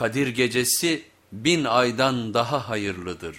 Kadir gecesi bin aydan daha hayırlıdır.